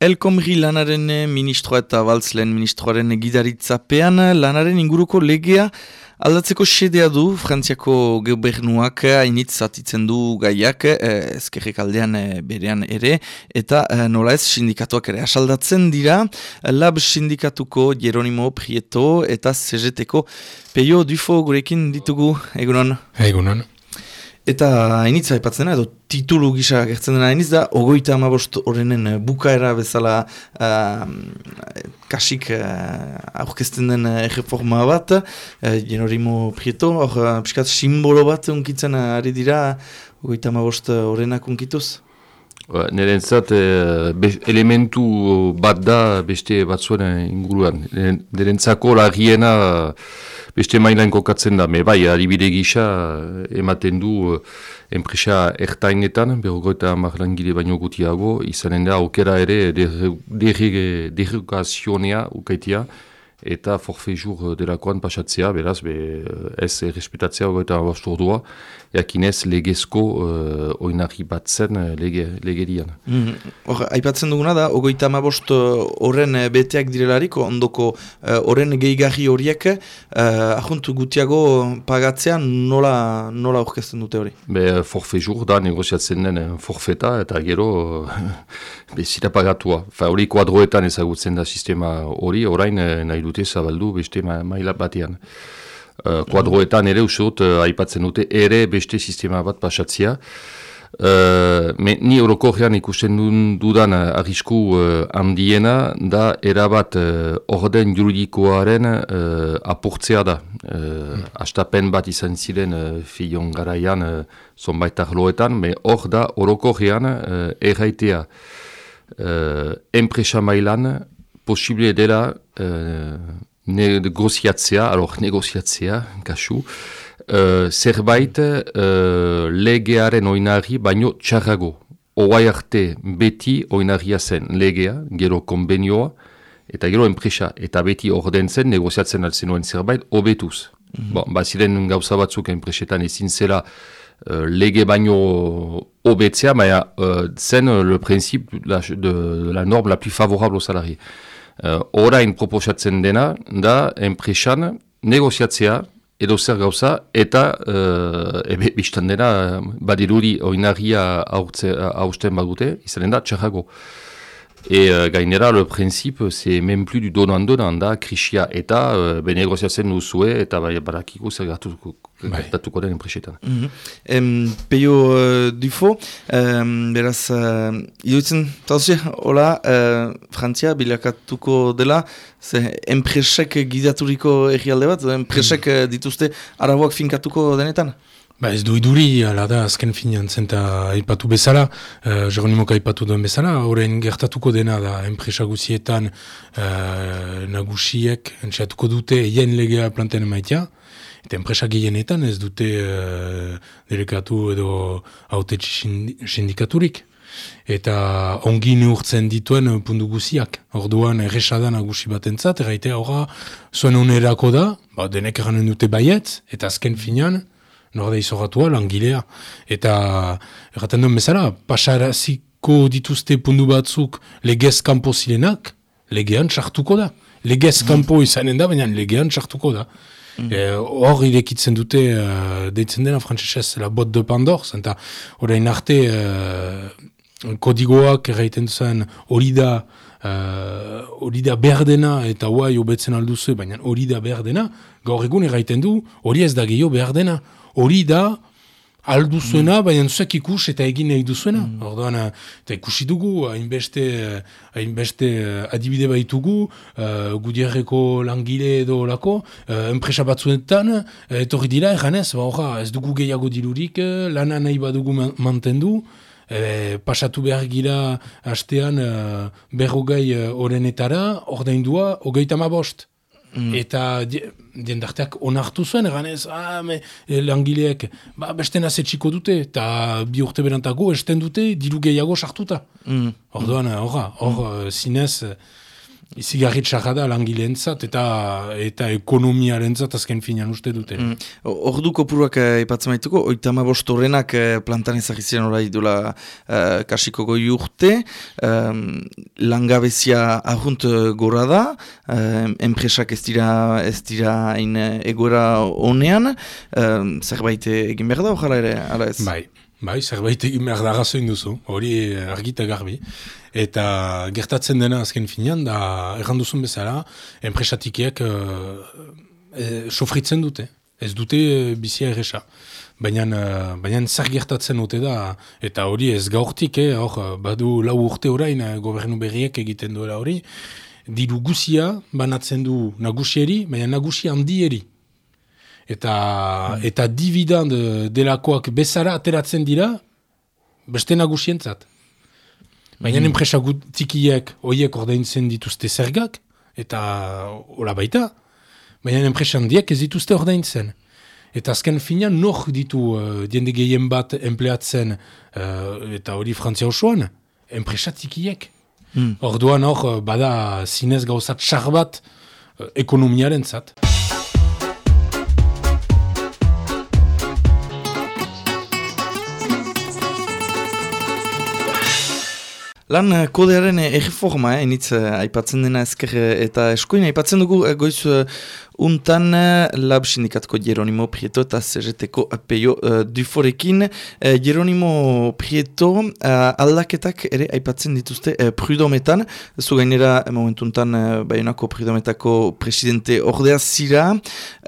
Elkomri lanaren ministroa eta baltzlen ministroaren gidaritzapean lanaren inguruko legea aldatzeko sedea du Frantziako gobernuak hainitz zatitzen du gaiak eh, ezkerrek aldean eh, berean ere eta eh, nola ez sindikatuak ere asaldatzen dira lab sindikatuko Jeronimo Prieto eta CGT-ko Peio Dufo gurekin ditugu egunon? Egunon. Eta hainitza aipatzen edo titulu gisa gertzen dena hainitz da, ogoita amabost horrenen eh, bukaera bezala uh, kasik uh, aurkezten den erreforma bat, uh, Jenorimo Prieto, hor uh, piskat simbolo bat unkitzen ari dira, ogoita amabost horrenak unkituz? Ba, Nire entzat, elementu bat da beste batzuen inguruan. Nire entzako lagiena beste mailan kokatzen da, me bai, adibide gisa ematen du uh, enpresa ertainetan, berrogoeta marlangile baino gutiago, izanen da, okera ere derregazionea ukaitia, eta forfejur delakoan pasatzea, beraz, be, ez respetatzea eta bostordua, jakinez legezko uh, oinarri bat zen uh, lege, legerian. Mm aipatzen duguna da, ogoita amabost horren uh, beteak direlarik, ondoko horren uh, gehigarri horiek, uh, ahuntu gutiago pagatzea nola, nola orkesten dute hori? Be, forfejur da negoziatzen den forfeta eta gero bezira pagatua. Fa, hori kuadroetan ezagutzen da sistema hori, orain nahi dute zabaldu beste maila batean. Uh, kuadroetan ere usut uh, aipatzen dute ere beste sistema bat pasatzia. Uh, me, ni orokorrean ikusten dudan uh, arrisku uh, handiena da erabat uh, orden juridikoaren uh, apurtzea da. Uh, Astapen bat izan ziren uh, filion garaian uh, zonbait arloetan, me hor da orokorrean uh, erraitea uh, enpresa mailan posible dela negoziatzea, alor negoziatzea, kasu, uh, zerbait uh, legearen oinari baino txarrago. Oai arte beti oinaria zen legea, gero konbenioa, eta gero enpresa, eta beti ordentzen negoziatzen altzen zerbait, obetuz. Mm -hmm. bon, baziren gauza batzuk enpresetan ezin zela uh, lege baino obetzea, baina uh, zen le principe de, de la norme la plus favorable au salarié. Uh, orain proposatzen dena, da, enpresan, negoziatzea, edo zer gauza, eta, uh, ebe, biztan dena, badiruri oinarria hausten badute, izanen da, txarrago. Et uh, gainera, le principe, c'est même plus du donan-donan, da, krisia, eta, uh, be negoziatzen duzue, eta bai, barakiku zer gartuko gertatuko den enpresetan. Mm -hmm. Peio uh, Dufo, um, beraz, uh, idutzen, tauzi, hola, uh, Frantzia bilakatuko dela, ze enpresek gidaturiko egialde bat, enpresek mm dituzte araboak finkatuko denetan? Ba ez du iduri, ala da, azken finean zenta ipatu bezala, uh, Jeronimoka ipatu duen bezala, horrein gertatuko dena da, enpresa guzietan uh, nagusiek, entxeatuko dute, jen legea planten emaitia, Eta enpresa gehienetan ez dute uh, delegatu edo haute sindikaturik. Eta ongi neurtzen dituen pundu guziak. Orduan erresadan agusi bat entzat, erraite horra zuen unerako da, ba, denek eranen dute baiet, eta azken finean, norde izoratua langilea. Eta erraten duen bezala, pasaraziko dituzte pundu batzuk legez kanpo zirenak, legean sartuko da. Legez kanpo izanen da, baina legean sartuko da. Eh, hor irekitzen dute, uh, deitzen dena frantzesez, la bot de Pandor, zenta horrein arte uh, kodigoak erraiten duzen hori da hori da berdena eta huai obetzen alduzu, baina hori da berdena, gaur egun erraiten du, hori ez da gehiago berdena, hori da alduzuena, mm. baina zuzak ikus eta egin nahi duzuena. Mm. Orduan, eh, eta ikusi dugu, hainbeste, hainbeste eh, adibide baitugu, uh, gudierreko langile edo lako, uh, enpresa batzuetan, uh, etorri dira, erganez, ba, ez dugu gehiago dilurik, lana nahi badugu mantendu, E, pasatu behar gira hastean e, berrogei horrenetara, ordaindua, hogeita ma bost. Mm. Eta diendarteak onartu zuen, egan ez, ah, me, e, langileek, ba, beste nazetxiko dute, eta bi urte berantago, esten dute, diru gehiago sartuta. Mm. Orduan, horra, hor, mm. zinez, izigarri txarra da langileentzat eta eta ekonomiarentzat azken finean uste dute. Mm. Ordu kopuruak ipatzen maituko, oitama bostorenak plantan ezagiziren orai dula uh, kasiko goi urte, um, langabezia ahunt gora da, um, enpresak ez dira, ez dira in, egoera honean, um, zerbait egin behar da, ojala ere, ala ez? Bai. Bai, zerbait egin behar da duzu, hori argita garbi. Eta gertatzen dena azken finean, da erranduzun bezala, enpresatikiek uh, e, sofritzen dute. Ez dute uh, bizia erresa. Baina, uh, baina zer gertatzen dute da, eta hori ez gaurtik, eh, hor, badu lau urte orain, gobernu berriek egiten duela hori, diru guzia banatzen du nagusieri, baina nagusi handieri eta mm. eta dividend delakoak bezala ateratzen dira beste nagusientzat. Baina mm. enpresa tikiek horiek ordaintzen dituzte zergak, eta hola baita, baina enpresa handiek ez dituzte ordaintzen. Eta azken finean nor ditu uh, diende gehien bat empleatzen uh, eta hori frantzia osoan, enpresa tikiek. Mm. Orduan hor, bada zinez gauzat txar bat uh, ekonomiaren zat. Lan eh, kodearen egiforma, eh, initz eh, aipatzen dena ezker eta eskuin, aipatzen dugu goiz Untan eh, lab sindikatko Jeronimo Prieto eta CGT-ko peio uh, duforekin. Uh, Jeronimo Prieto uh, aldaketak ere aipatzen dituzte uh, prudometan. Zu gainera momentuntan uh, baionako prudometako presidente ordea zira.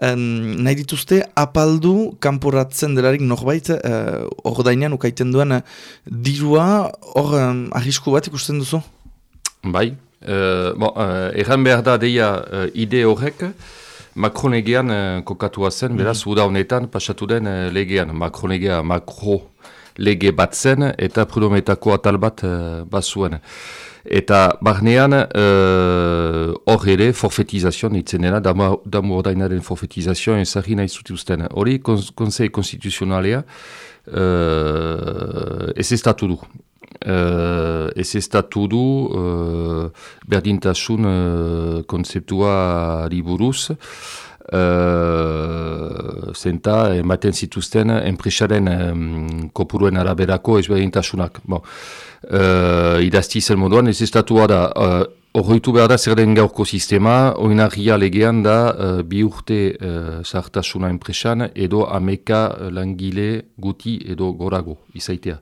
Um, nahi dituzte apaldu kanporatzen delarik norbait uh, ordainean ukaiten duen uh, dirua hor um, arrisku bat ikusten duzu? Bai. Uh, bon, uh, erran behar da deia uh, ide horrek. Makronegean uh, kokatua zen, beraz, mm uda honetan pasatu den uh, legean. Makronegea makro lege bat zen eta prudometako atal bat uh, bazuen. Eta barnean hor uh, ere forfetizazioan itzen dena, damu ordainaren forfetizazioan ezagin nahi zutuzten. Hori konsei konstituzionalea uh, ez ez du uh, ez ez du uh, berdintasun uh, konzeptua liburuz, uh, zenta ematen zituzten enpresaren um, kopuruen araberako ez berdintasunak. Bon. Uh, idazti zen moduan, ez ez da, uh, Horroitu behar da zer den gaurko sistema, oinarria legean da uh, bi urte uh, sartasuna enpresan edo ameka langile guti edo gorago izaitea.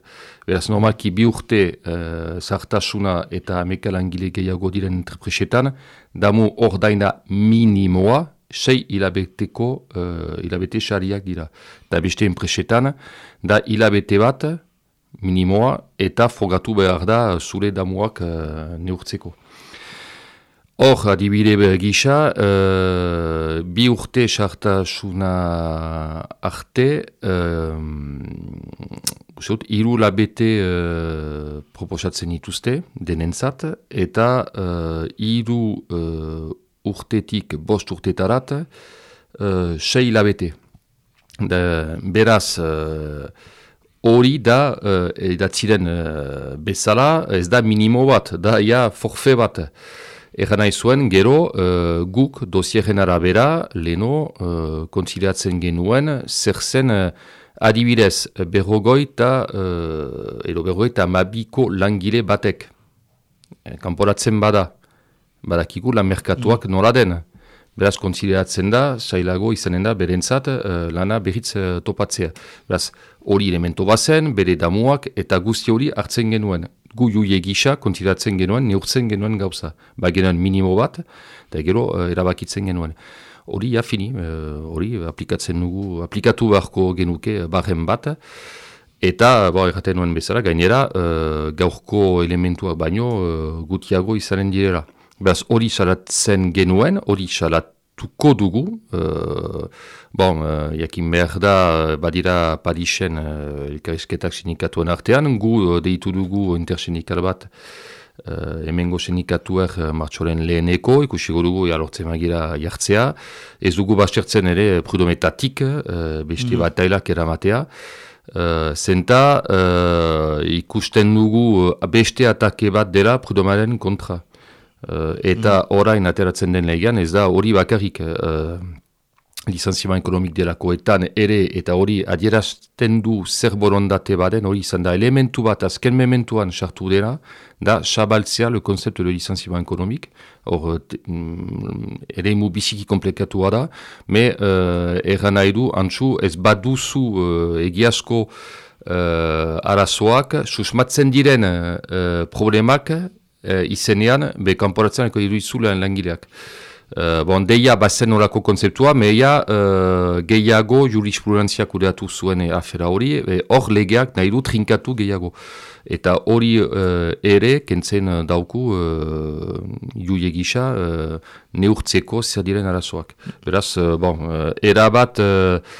Beraz, normalki bi urte uh, sartasuna eta ameka langile gehiago diren entrepresetan, damu ordaina minimoa, sei hilabeteko uh, hilabete xariak dira. Da beste enpresetan, da hilabete bat minimoa eta fogatu behar da zure damuak uh, neurtzeko. Hor, adibide gisa, uh, bi urte sartasuna arte, uh, iru labete uh, proposatzen dituzte, denentzat, eta uh, iru uh, urtetik bost urtetarat, uh, sei labete. De, beraz, hori uh, da, uh, edatziren uh, bezala, ez da minimo bat, da ja forfe bat. Egan nahi zuen, gero, uh, guk dosieren arabera, leno, uh, kontziliatzen genuen, zer zen uh, adibidez berrogoita, uh, edo berrogoita mabiko langile batek. Kanporatzen bada, badakiku lan merkatuak mm. nola den. Beraz, kontziliatzen da, sailago izanen da, berentzat, uh, lana berriz uh, topatzea. Beraz, hori elemento bazen, bere damuak, eta guzti hori hartzen genuen gu juie gisa kontiratzen genuen, neurtzen genuen gauza. Ba genuen minimo bat, eta gero uh, erabakitzen genuen. Hori, ja, fini, uh, hori, aplikatzen nugu, aplikatu beharko genuke barren bat, eta, bo, erraten nuen bezala, gainera, uh, gaurko elementua baino uh, gutiago izanen direla. Beraz, hori salatzen genuen, hori salat tuko dugu, uh, bon, uh, jakin behar da, badira Parisen uh, elkarrizketak sinikatuen artean, gu uh, deitu dugu intersinikal bat, uh, emengo sinikatuer uh, martxoren leheneko, ikusi dugu jalortzen magira jartzea, ez dugu bastertzen ere prudometatik, uh, beste mm. bat tailak eramatea, Uh, zenta uh, ikusten dugu uh, beste atake bat dela prudomaren kontra. Eta mm. orain ateratzen den lehian ez da hori bakarrik licenziama ekonomik delakoetan ere eta hori adierazten du zer borondate baden, hori izan da elementu bat azken mementuan sartu dela, da sabaltzea le konzeptu de licenziama ekonomik, hor mm, ere imu biziki komplikatua da, me uh, erran nahi du, antzu ez baduzu uh, egiazko uh, arazoak, susmatzen diren uh, problemak uh, izenean, be kanporatzen eko iruizulean langileak. Uh, bon, deia bazen horako konzeptua, meia uh, gehiago jurisprudentzia kudeatu zuen afera hori, hor legeak nahi du trinkatu gehiago. Eta hori uh, ere, kentzen dauku, uh, juie gisa, uh, neurtzeko zer diren arazoak. Beraz, uh, bon, uh, erabat uh,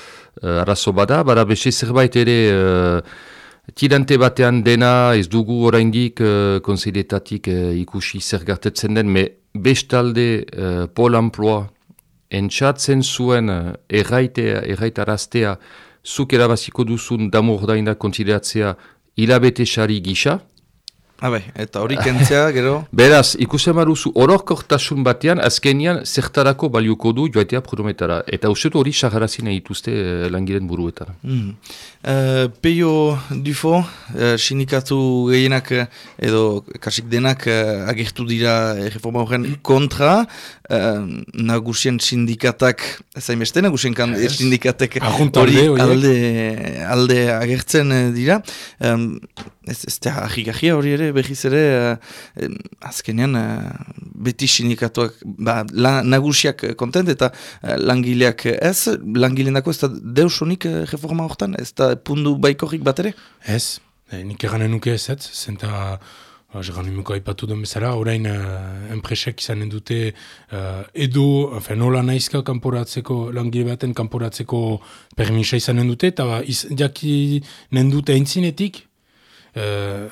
arazo bada, bada beste zerbait ere... Uh, Tirante batean dena ez dugu oraindik uh, konseiletatik ikusi zer gartetzen den, me bestalde uh, pol amploa entxatzen zuen uh, erraitea, erraitaraztea, zuk erabaziko duzun damur daina konsideratzea hilabete sari gisa, Habe, eta hori kentzea, gero? Beraz, ikusen maruzu, orokortasun batean, azkenian, zertarako baliuko du joatea prudometara. Eta usetu hori saharazina ituzte uh, langiren buruetara. Mm. Uh, Peio Dufo, uh, sinikatu gehienak edo kasik denak uh, agertu dira reforma horren kontra, uh, nagusien sindikatak, zain beste, nagusien kan, yes. sindikatek hori alde, alde agertzen dira. Um, ez, ez da, hori ere, behiz ere, uh, azkenean, uh, beti sindikatuak, ba, nagusiak kontent eta uh, langileak ez, langileendako ez da deusonik uh, reforma horretan, ez da pundu baikorrik bat ere? Ez, e, nik eganen nuke ez ez, zenta, Jegan ba, haipatu den bezala, orain uh, enpresek izanen dute uh, edo, enfin, nola naizka kanporatzeko, langile baten kanporatzeko permisa izanen dute, eta ba, iz, jaki nendute entzinetik, uh,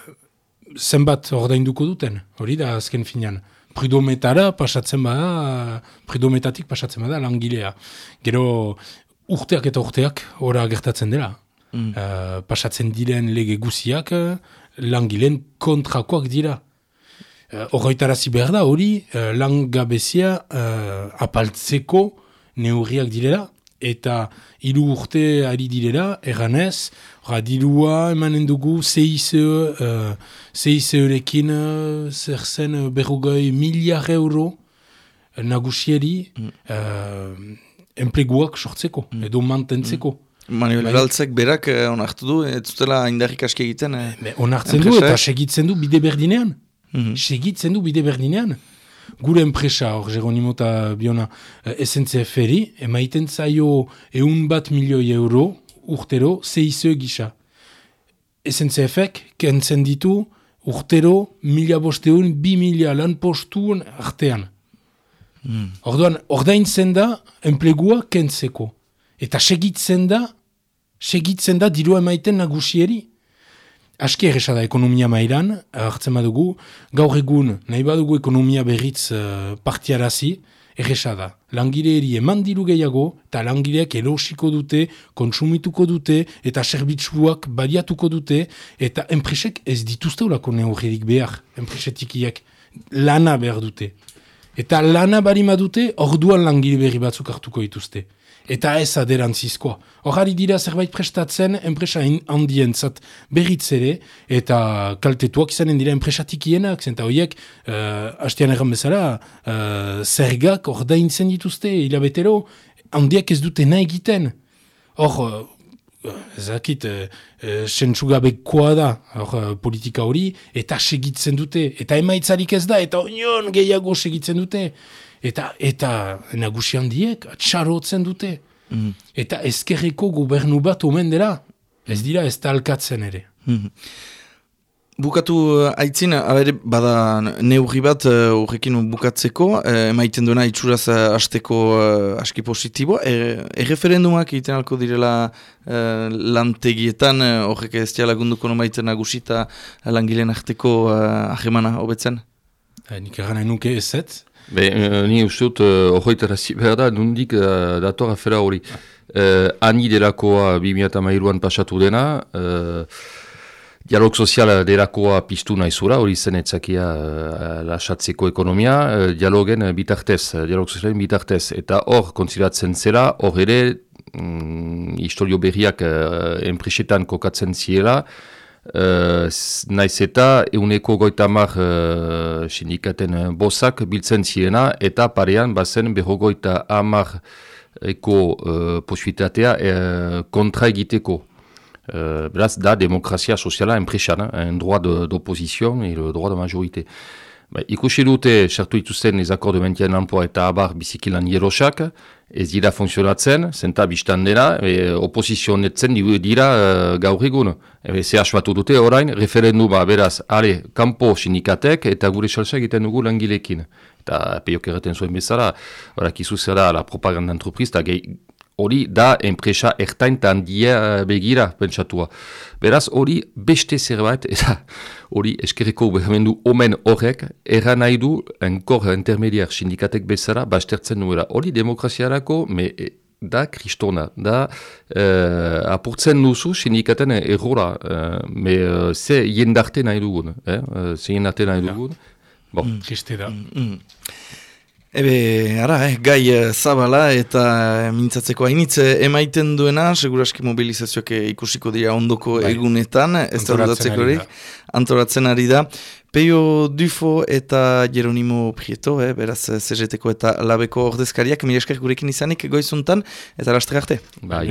zenbat ordainduko duten, hori da azken finean. Pridometara pasatzen bada, pridometatik pasatzen bada langilea. Gero urteak eta urteak ora gertatzen dela. Mm. Uh, pasatzen diren lege guziak uh, langileen kontrakoak dira. Uh, behar da hori uh, langabezia uh, apaltzeko neurriak direla eta hiru urte ari direla, erranez, Radilua emanen dugu CICE, uh, CICE-rekin uh, zer zen uh, miliar euro uh, nagusieri mm. uh, enpleguak sortzeko, mm. edo mantentzeko. Mm. Manuel bai. Galtzek berak onartu du, ez zutela indarrik aski egiten. Eh, onartzen du eta segitzen du bide berdinean. Mm -hmm. Segitzen du bide berdinean. Gure enpresa, hor Geronimo eta Biona, uh, SNCF-eri, emaiten zaio eun bat milioi euro, urtero CICE gisa. SNCF-ek kentzen ditu urtero mila bosteun, bi mila lan postuen artean. Mm. Orduan, ordaintzen da enplegua kentzeko. Eta segitzen da, segitzen da dirua emaiten nagusieri. Aski erresa da ekonomia mairan, hartzen badugu, gaur egun nahi badugu ekonomia berriz uh, partiarazi, erresa da. Langileeri eman diru gehiago, eta langileak erosiko dute, konsumituko dute, eta zerbitzuak baliatuko dute, eta enpresek ez dituzte urako neurririk behar, enpresetikiak lana behar dute. Eta lana barima dute, orduan langile berri batzuk hartuko dituzte eta ez aderantzizkoa. Horari dira zerbait prestatzen enpresa handien zat berriz ere, eta kaltetuak izanen dira enpresatik ienak, zenta horiek, uh, hastean erran bezala, uh, zergak ordaintzen dituzte, hilabetero, handiak ez dute nahi egiten. Hor, uh, ezakit, sentsugabekoa da or, politika hori, eta segitzen dute, eta emaitzarik ez da, eta onion gehiago segitzen dute eta eta nagusi handiek txarotzen dute. Mm. Eta ezkerreko gobernu bat omen dela, ez dira ez talkatzen ere. Mm. Bukatu uh, aitzin, abere, bada neurri bat uh, horrekin bukatzeko, uh, emaiten duena itxuraz uh, azteko uh, aski positibo. E, erreferendumak egiten alko direla uh, lantegietan, horrek uh, ez diala gunduko nomaiten nagusita langileen arteko uh, ahemana hobetzen? nik eran nuke ez ez, Be, uh, ni uste dut, uh, behar da, nundik uh, dator afera hori. Uh, ani delakoa 2008an pasatu dena, uh, Dialog sozial derakoa piztu nahi zura, hori zen etzakia uh, lasatzeko ekonomia, uh, dialogen bitartez, dialog sozialen bitartez. Eta hor, konsideratzen zela, hor ere, mm, historio berriak uh, enpresetan kokatzen ziela, uh, naiz eta euneko goitamar uh, sindikaten uh, bosak biltzen ziena, eta parean bazen berrogoita amar eko uh, posibitatea uh, kontra egiteko. Uh, beraz, da demokrazia soziala enpresan, un droit d'opposition et le droit de majorité. Ba, ikusi dute, sartu ituzten ez akorde mentien lanpoa eta abar bizikilan jerosak, ez dira funtzionatzen, zenta biztan dena, e, oposizionetzen dira uh, gaur egun. E, ze asmatu dute orain, referenduma beraz, ale, kampo sindikatek eta gure salsa egiten dugu langilekin. Eta peiok erreten zuen bezala, horak izu zera la propaganda entreprise, hori da enpresa ertaintan dia eh, begira pentsatua. Beraz hori beste zerbait, eta hori eskerreko behamendu omen horrek, erran nahi du enkor intermediar sindikatek bezala bastertzen nuera. Hori demokraziarako, me, e, da kristona, da uh, apurtzen duzu sindikaten errora, uh, me uh, ze jendarte nahi dugun, eh? uh, ze jendarte nahi dugun. Bon. Mm, da. Mm, mm. Ebe, ara, eh, gai eh, zabala eta eh, mintzatzeko hainitz eh, emaiten duena, seguraski mobilizazioak ikusiko dira ondoko bai. egunetan, ez da dudatzeko hori, antoratzen ari da. Peio Dufo eta Jeronimo Prieto, eh, beraz, CGT-ko eta labeko ordezkariak, mire esker gurekin izanik goizuntan, eta lastre arte. Ba,